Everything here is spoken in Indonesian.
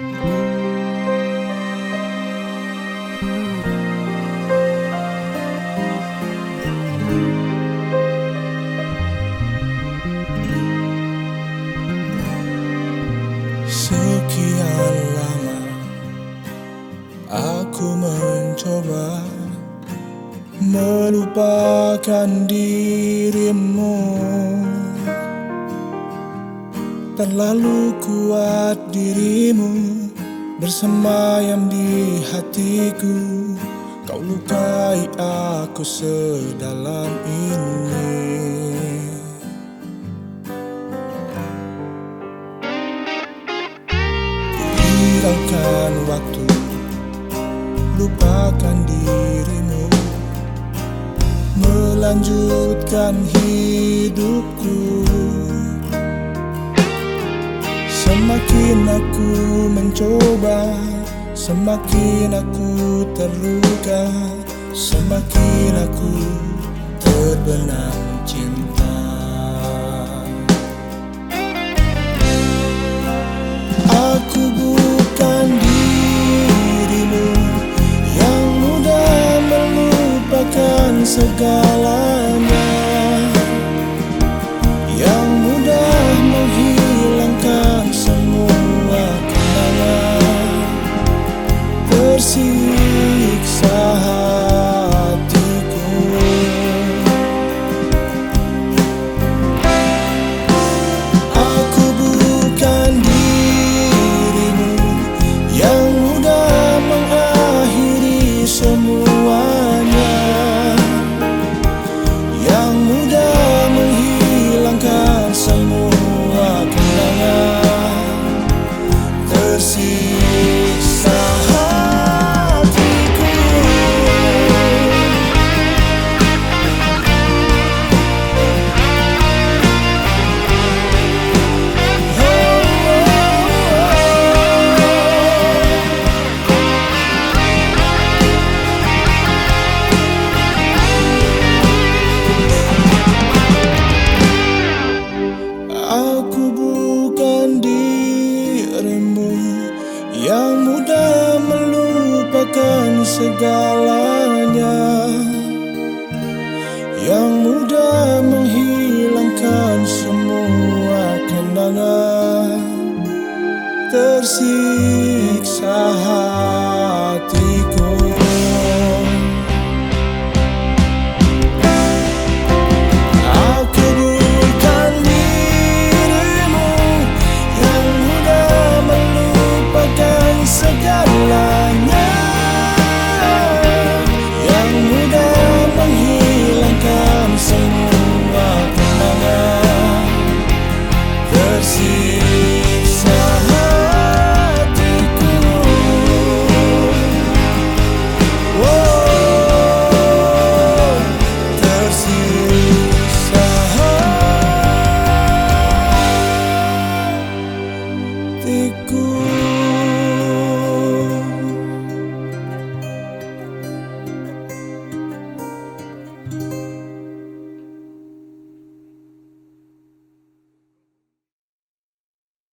Sekian lama aku mencoba melupakan dirimu Terlalu kuat dirimu bersemayam di hatiku. Kau lukai aku sedalam ini. Hiraukan waktu Lupakan dirimu. Melanjutkan hidupku mencoba Semakin aku terluka Semakin aku terbenam cinta Yang mudah melupakan segalanya segalanya. Yang mudah menghilangkan semua kenangan. Tersisa hatiku. Oh, Tersisa hatiku.